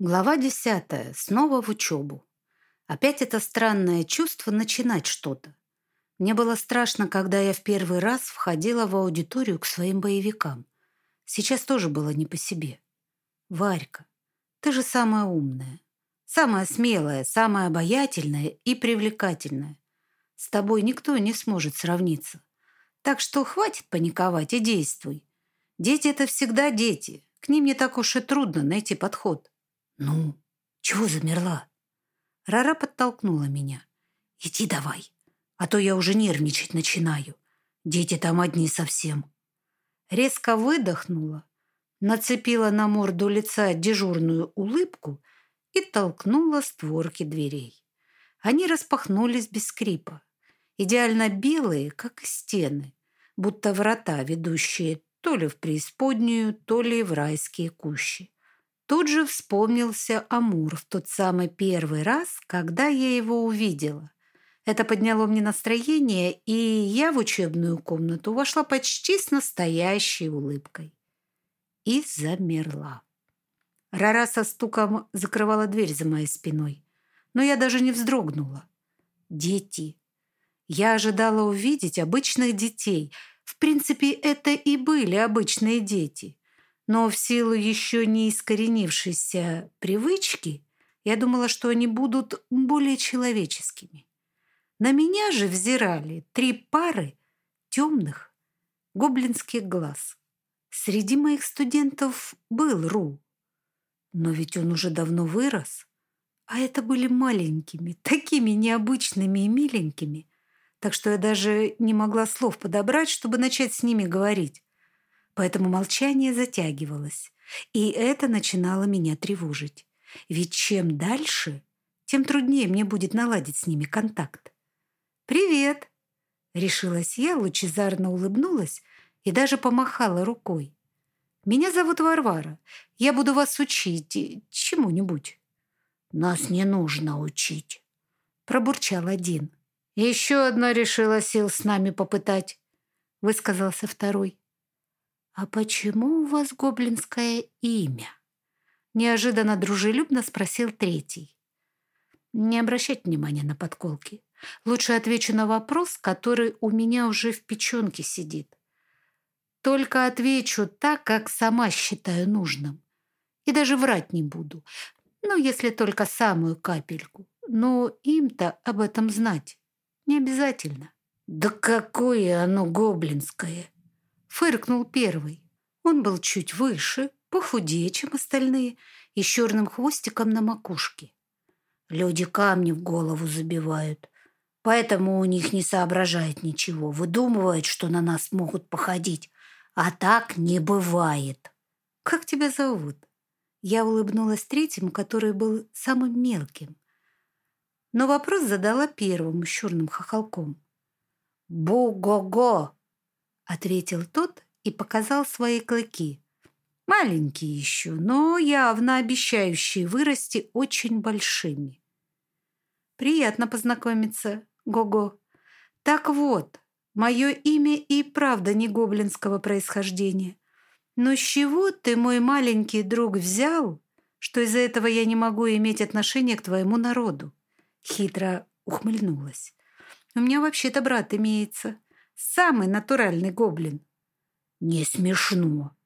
Глава десятая. Снова в учебу. Опять это странное чувство начинать что-то. Мне было страшно, когда я в первый раз входила в аудиторию к своим боевикам. Сейчас тоже было не по себе. Варька, ты же самая умная, самая смелая, самая обаятельная и привлекательная. С тобой никто не сможет сравниться. Так что хватит паниковать и действуй. Дети — это всегда дети. К ним не так уж и трудно найти подход. «Ну, чего замерла?» Рара подтолкнула меня. «Иди давай, а то я уже нервничать начинаю. Дети там одни совсем». Резко выдохнула, нацепила на морду лица дежурную улыбку и толкнула створки дверей. Они распахнулись без скрипа, идеально белые, как стены, будто врата, ведущие то ли в преисподнюю, то ли в райские кущи. Тут же вспомнился Амур в тот самый первый раз, когда я его увидела. Это подняло мне настроение, и я в учебную комнату вошла почти с настоящей улыбкой. И замерла. Рара со стуком закрывала дверь за моей спиной, но я даже не вздрогнула. Дети. Я ожидала увидеть обычных детей. В принципе, это и были обычные дети. Но в силу еще не искоренившейся привычки я думала, что они будут более человеческими. На меня же взирали три пары темных гоблинских глаз. Среди моих студентов был Ру, но ведь он уже давно вырос, а это были маленькими, такими необычными и миленькими, так что я даже не могла слов подобрать, чтобы начать с ними говорить поэтому молчание затягивалось, и это начинало меня тревожить. Ведь чем дальше, тем труднее мне будет наладить с ними контакт. «Привет!» — решилась я, лучезарно улыбнулась и даже помахала рукой. «Меня зовут Варвара. Я буду вас учить чему-нибудь». «Нас не нужно учить», — пробурчал один. «Еще одна решила сил с нами попытать», — высказался второй. «А почему у вас гоблинское имя?» Неожиданно дружелюбно спросил третий. «Не обращать внимания на подколки. Лучше отвечу на вопрос, который у меня уже в печенке сидит. Только отвечу так, как сама считаю нужным. И даже врать не буду. Ну, если только самую капельку. Но им-то об этом знать не обязательно». «Да какое оно гоблинское!» Фыркнул первый. Он был чуть выше, похудее, чем остальные, и с черным хвостиком на макушке. Люди камни в голову забивают, поэтому у них не соображает ничего, выдумывают, что на нас могут походить, а так не бывает. «Как тебя зовут?» Я улыбнулась третьему, который был самым мелким. Но вопрос задала первому с черным хохолком. «Бу-го-го!» Ответил тот и показал свои клыки. Маленькие еще, но явно обещающие вырасти очень большими. Приятно познакомиться, Го-Го. Так вот, мое имя и правда не гоблинского происхождения. Но с чего ты, мой маленький друг, взял, что из-за этого я не могу иметь отношения к твоему народу? Хитро ухмыльнулась. У меня вообще-то брат имеется. Самый натуральный гоблин. Не смешно,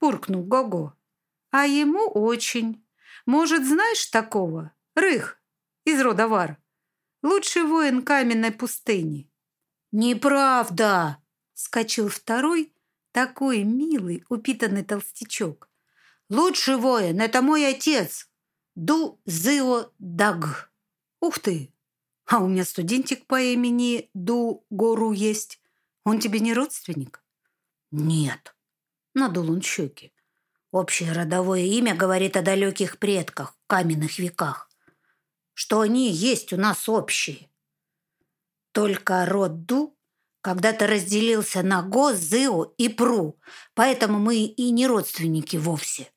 буркнул Гого. А ему очень. Может, знаешь такого? Рых из рода Вар. Лучший воин каменной пустыни. Неправда, скачал второй, такой милый, упитанный толстячок. Лучший воин — это мой отец, Ду Зио Даг. Ух ты! А у меня студентик по имени Ду Гору есть. Он тебе не родственник? Нет. Надул он щеки. Общее родовое имя говорит о далеких предках, каменных веках. Что они есть у нас общие. Только род Ду когда-то разделился на Го, Зыо и Пру, поэтому мы и не родственники вовсе.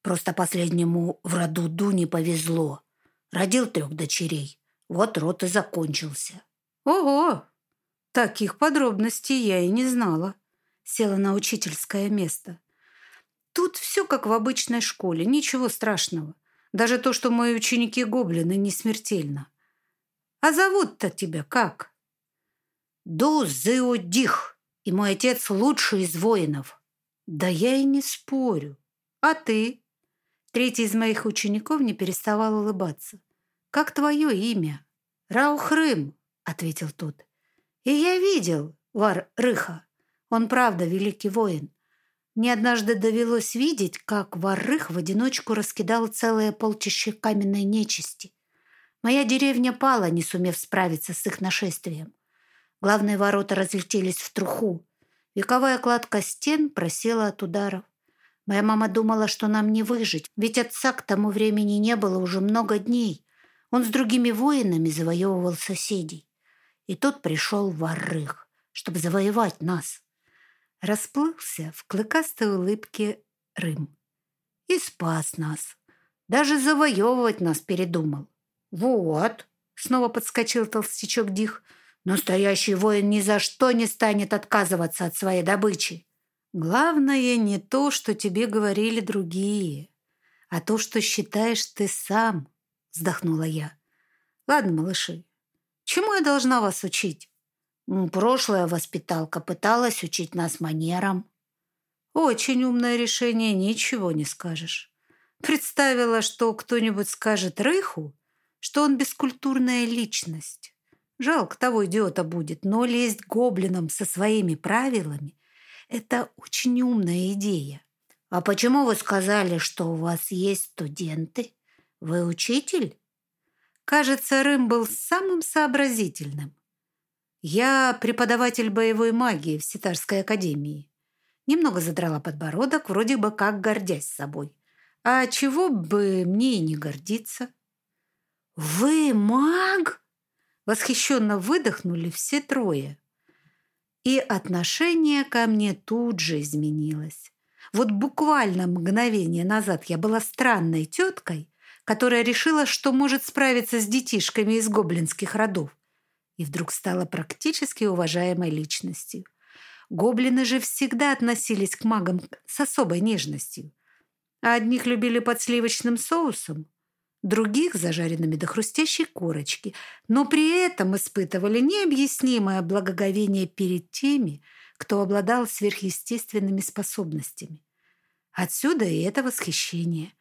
Просто последнему в роду Ду не повезло. Родил трех дочерей. Вот род и закончился. Ого! Таких подробностей я и не знала. Села на учительское место. Тут все как в обычной школе, ничего страшного. Даже то, что мои ученики гоблины, не смертельно. А зовут-то тебя как? Дузыодих, и мой отец лучший из воинов. Да я и не спорю. А ты? Третий из моих учеников не переставал улыбаться. Как твое имя? Раухрым, ответил тот. И я видел Вар Рыха. Он правда великий воин. Мне однажды довелось видеть, как Варрых в одиночку раскидал целое полчище каменной нечисти. Моя деревня пала, не сумев справиться с их нашествием. Главные ворота разлетелись в труху. Вековая кладка стен просела от ударов. Моя мама думала, что нам не выжить, ведь отца к тому времени не было уже много дней. Он с другими воинами завоевывал соседей. И тут пришел Варрых, чтобы завоевать нас. Расплылся в клыкастой улыбке Рым. И спас нас. Даже завоевывать нас передумал. «Вот», — снова подскочил толстячок Дих, «настоящий воин ни за что не станет отказываться от своей добычи». «Главное не то, что тебе говорили другие, а то, что считаешь ты сам», — вздохнула я. «Ладно, малыши, чему я должна вас учить?» «Прошлая воспиталка пыталась учить нас манерам». «Очень умное решение, ничего не скажешь». Представила, что кто-нибудь скажет Рыху, что он бескультурная личность. Жалко того идиота будет, но лезть гоблином со своими правилами – это очень умная идея. А почему вы сказали, что у вас есть студенты? Вы учитель? Кажется, Рым был самым сообразительным. Я преподаватель боевой магии в Ситарской академии. Немного задрала подбородок, вроде бы как гордясь собой. А чего бы мне и не гордиться? «Вы маг?» Восхищенно выдохнули все трое. И отношение ко мне тут же изменилось. Вот буквально мгновение назад я была странной теткой, которая решила, что может справиться с детишками из гоблинских родов. И вдруг стала практически уважаемой личностью. Гоблины же всегда относились к магам с особой нежностью. А одних любили под сливочным соусом, других зажаренными до хрустящей корочки, но при этом испытывали необъяснимое благоговение перед теми, кто обладал сверхъестественными способностями. Отсюда и это восхищение.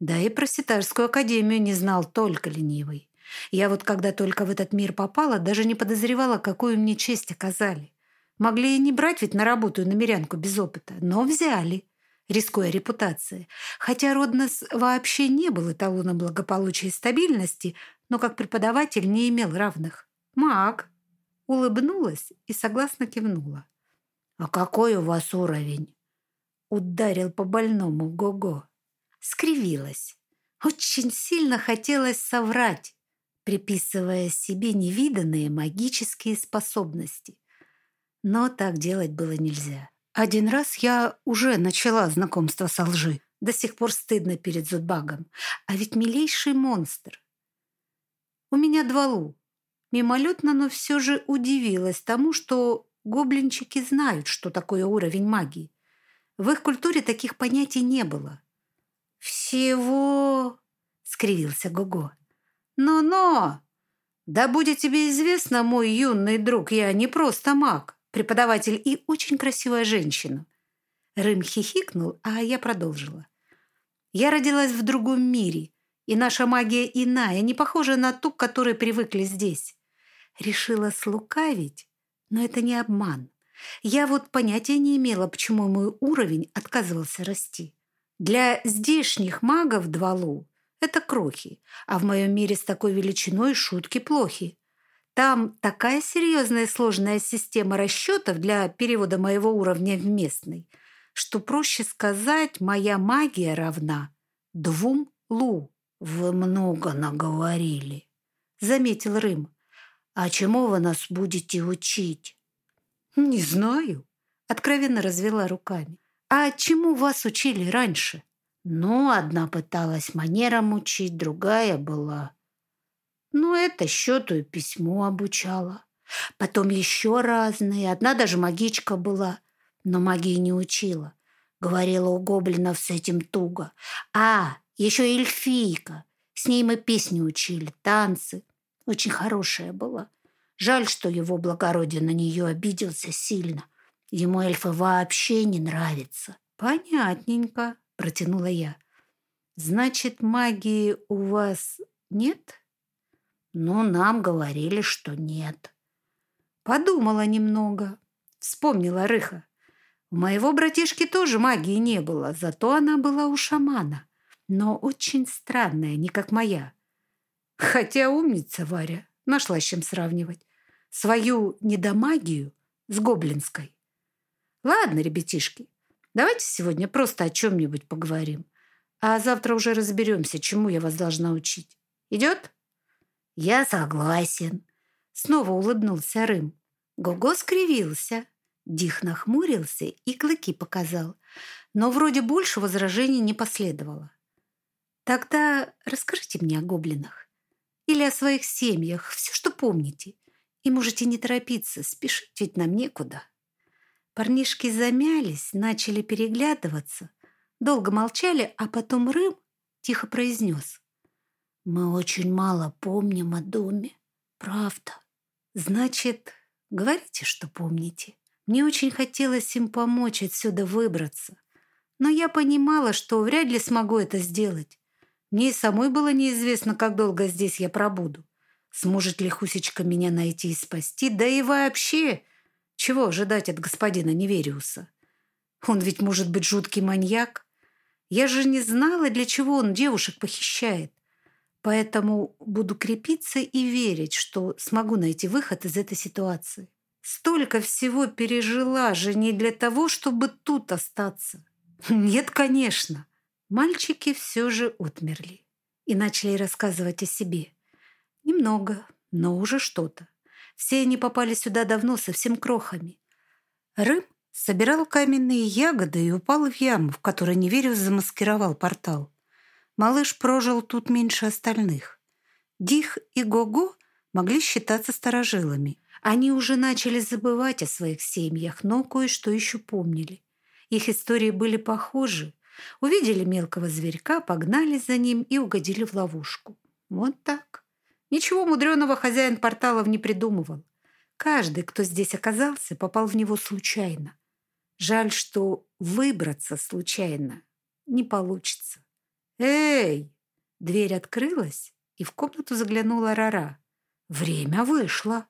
Да и про Ситарскую академию не знал только ленивый. Я вот когда только в этот мир попала, даже не подозревала, какую мне честь оказали. Могли и не брать ведь на работу намерянку без опыта, но взяли рискуя репутацией. Хотя Роднес вообще не был эталоном благополучия и стабильности, но как преподаватель не имел равных. Маг. Улыбнулась и согласно кивнула. «А какой у вас уровень?» Ударил по больному Го-Го. Скривилась. Очень сильно хотелось соврать, приписывая себе невиданные магические способности. Но так делать было нельзя. Один раз я уже начала знакомство со лжи. До сих пор стыдно перед Зудбагом. А ведь милейший монстр. У меня два лу. Мимолетно, но все же удивилась тому, что гоблинчики знают, что такое уровень магии. В их культуре таких понятий не было. «Всего...» — скривился Гого. «Но-но! Да будет тебе известно, мой юный друг, я не просто маг преподаватель и очень красивая женщина. Рым хихикнул, а я продолжила. Я родилась в другом мире, и наша магия иная, не похожа на ту, к которой привыкли здесь. Решила слукавить, но это не обман. Я вот понятия не имела, почему мой уровень отказывался расти. Для здешних магов Двалу это крохи, а в моем мире с такой величиной шутки плохи. Там такая серьезная сложная система расчетов для перевода моего уровня в местный, что проще сказать, моя магия равна двум лу. Вы много наговорили, заметил Рым. А чему вы нас будете учить? Не знаю, откровенно развела руками. А чему вас учили раньше? Ну, одна пыталась манерам учить, другая была ну, это счету и письмо обучала. Потом еще разные. Одна даже магичка была, но магии не учила. Говорила у гоблинов с этим туго. А, Еще эльфийка. С ней мы песни учили, танцы. Очень хорошая была. Жаль, что его благородие на нее обиделся сильно. Ему эльфы вообще не нравятся. Понятненько, протянула я. Значит, магии у вас нет? Ну, нам говорили, что нет. Подумала немного. Вспомнила Рыха. У моего братишки тоже магии не было, зато она была у шамана. Но очень странная, не как моя. Хотя умница Варя, нашла с чем сравнивать. Свою недомагию с гоблинской. Ладно, ребятишки, давайте сегодня просто о чем-нибудь поговорим. А завтра уже разберемся, чему я вас должна учить. Идет? Я согласен. Снова улыбнулся Рым. Гого скривился. Дих нахмурился и клыки показал. Но вроде больше возражений не последовало. Тогда расскажите мне о гоблинах. Или о своих семьях, все, что помните. И можете не торопиться, спешить ведь нам некуда. Парнишки замялись, начали переглядываться. Долго молчали, а потом Рым тихо произнес. «Мы очень мало помним о доме. Правда. Значит, говорите, что помните. Мне очень хотелось им помочь отсюда выбраться. Но я понимала, что вряд ли смогу это сделать. Мне и самой было неизвестно, как долго здесь я пробуду. Сможет ли Хусечка меня найти и спасти? Да и вообще, чего ожидать от господина Невериуса? Он ведь может быть жуткий маньяк. Я же не знала, для чего он девушек похищает. Поэтому буду крепиться и верить, что смогу найти выход из этой ситуации. Столько всего пережила же не для того, чтобы тут остаться. Нет, конечно. Мальчики все же отмерли и начали рассказывать о себе. Немного, но уже что-то. Все они попали сюда давно, совсем крохами. Рым собирал каменные ягоды и упал в яму, в которой Неверев замаскировал портал. Малыш прожил тут меньше остальных. Дих и Гого могли считаться старожилами. Они уже начали забывать о своих семьях, но кое-что еще помнили. Их истории были похожи, Увидели мелкого зверька, погнались за ним и угодили в ловушку. Вот так. Ничего мудреного хозяин порталов не придумывал. Каждый, кто здесь оказался, попал в него случайно. Жаль, что выбраться случайно не получится. «Эй!» Дверь открылась, и в комнату заглянула Рара. «Время вышло».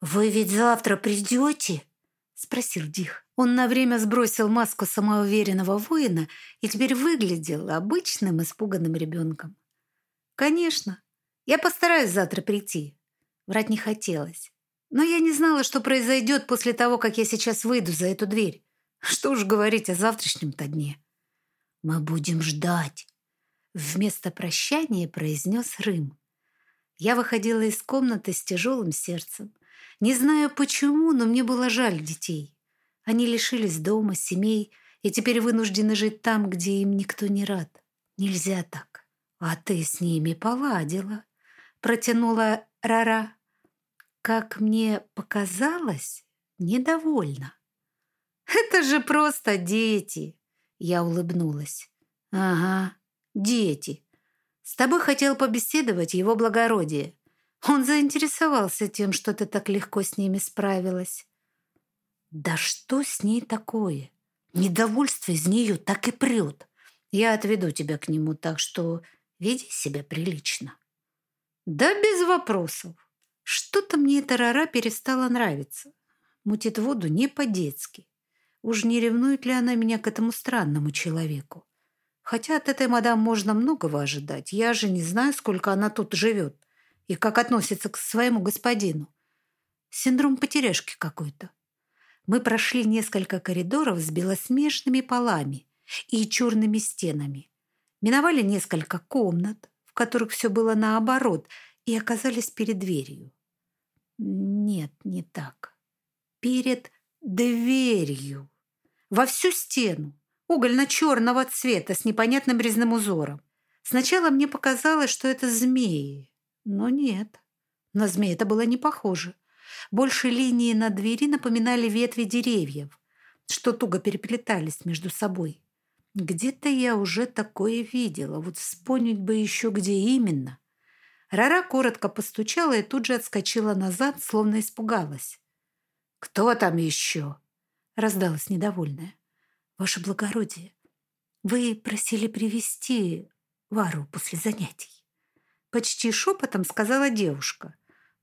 «Вы ведь завтра придете?» — спросил Дих. Он на время сбросил маску самоуверенного воина и теперь выглядел обычным испуганным ребенком. «Конечно, я постараюсь завтра прийти». Врать не хотелось. Но я не знала, что произойдет после того, как я сейчас выйду за эту дверь. Что уж говорить о завтрашнем-то дне. «Мы будем ждать», — вместо прощания произнес Рым. Я выходила из комнаты с тяжелым сердцем. Не знаю почему, но мне было жаль детей. Они лишились дома, семей и теперь вынуждены жить там, где им никто не рад. Нельзя так. А ты с ними поладила, протянула Рара. Как мне показалось, недовольна. Это же просто дети, я улыбнулась. Ага, дети. С тобой хотел побеседовать его благородие. Он заинтересовался тем, что ты так легко с ними справилась. Да что с ней такое? Недовольство из нее так и прет. Я отведу тебя к нему, так что веди себя прилично. Да без вопросов. Что-то мне эта рара перестала нравиться. Мутит воду не по-детски. Уж не ревнует ли она меня к этому странному человеку? Хотя от этой мадам можно многого ожидать. Я же не знаю, сколько она тут живет и как относится к своему господину. Синдром потеряшки какой-то. Мы прошли несколько коридоров с белоснежными полами и черными стенами. Миновали несколько комнат, которых все было наоборот, и оказались перед дверью. Нет, не так. Перед дверью. Во всю стену. Угольно-черного цвета с непонятным резным узором. Сначала мне показалось, что это змеи. Но нет. На змеи это было не похоже. Больше линии на двери напоминали ветви деревьев, что туго переплетались между собой. Где-то я уже такое видела. Вот вспомнить бы еще, где именно. Рара коротко постучала и тут же отскочила назад, словно испугалась. «Кто там еще?» — раздалась недовольная. «Ваше благородие, вы просили привести Вару после занятий». Почти шепотом сказала девушка,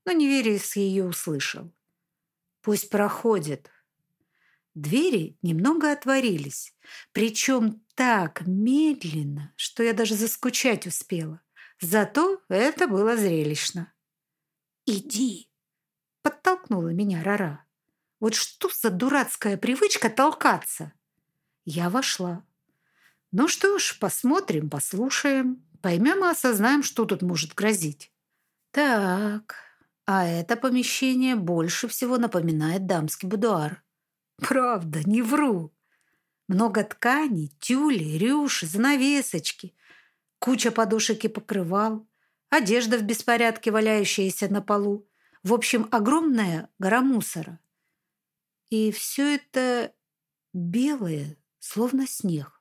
но Неверис ее услышал. «Пусть проходит». Двери немного отворились, причем так медленно, что я даже заскучать успела. Зато это было зрелищно. «Иди!» — подтолкнула меня Рара. «Вот что за дурацкая привычка толкаться?» Я вошла. «Ну что ж, посмотрим, послушаем, поймем и осознаем, что тут может грозить». «Так, а это помещение больше всего напоминает дамский будуар». «Правда, не вру. Много тканей, тюли, рюши, занавесочки, куча подушек и покрывал, одежда в беспорядке, валяющаяся на полу. В общем, огромная гора мусора. И все это белое, словно снег.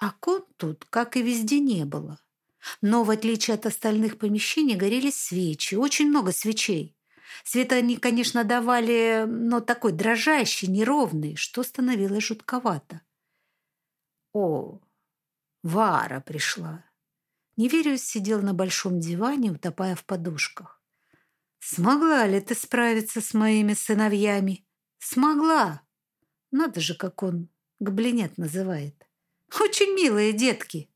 Окон тут, как и везде, не было. Но, в отличие от остальных помещений, горели свечи, очень много свечей. Свет они, конечно, давали, но такой дрожащий, неровный, что становилось жутковато. О, Вара пришла. Невериус сидел на большом диване, утопая в подушках. «Смогла ли ты справиться с моими сыновьями?» «Смогла!» Надо же, как он гоблинет называет. «Очень милые детки!»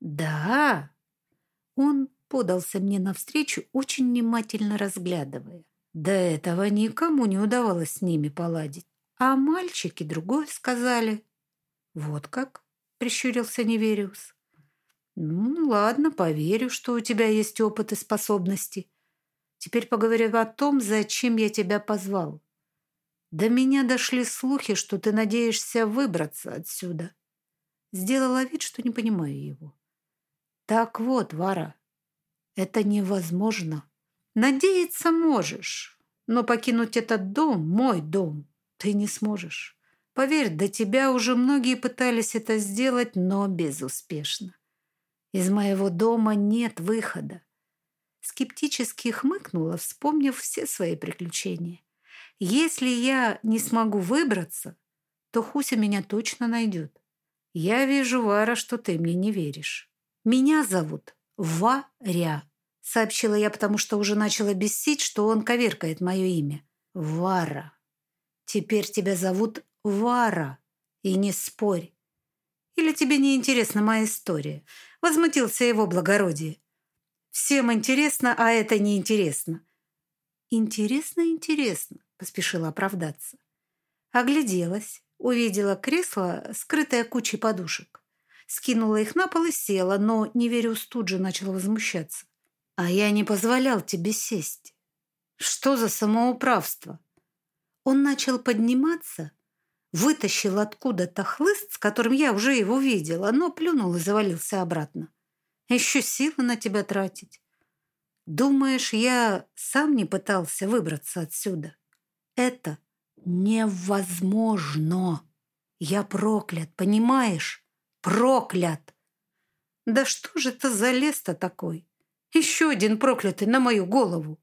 «Да!» Он подался мне навстречу, очень внимательно разглядывая. До этого никому не удавалось с ними поладить. А мальчики другое сказали. «Вот как?» — прищурился Невериус. «Ну, ладно, поверю, что у тебя есть опыт и способности. Теперь поговорим о том, зачем я тебя позвал. До меня дошли слухи, что ты надеешься выбраться отсюда». Сделала вид, что не понимаю его. «Так вот, Вара, это невозможно. Надеяться можешь, но покинуть этот дом, мой дом, ты не сможешь. Поверь, до тебя уже многие пытались это сделать, но безуспешно. Из моего дома нет выхода. Скептически хмыкнула, вспомнив все свои приключения. Если я не смогу выбраться, то Хуся меня точно найдет. Я вижу, Вара, что ты мне не веришь. Меня зовут Варя, сообщила я, потому что уже начала бесить, что он коверкает мое имя. Вара. Теперь тебя зовут Вара. И не спорь. Или тебе не интересна моя история? Возмутился его благородие. Всем интересно, а это неинтересно. Интересно, интересно, поспешила оправдаться. Огляделась, увидела кресло, скрытое кучей подушек. Скинула их на пол и села, но Невериус тут же начал возмущаться. «А я не позволял тебе сесть. Что за самоуправство?» Он начал подниматься, вытащил откуда-то хлыст, с которым я уже его видела, но плюнул и завалился обратно. Еще силы на тебя тратить. Думаешь, я сам не пытался выбраться отсюда? Это невозможно. Я проклят, понимаешь? Проклят. Да что же это за лес-то такой? Еще один проклятый на мою голову.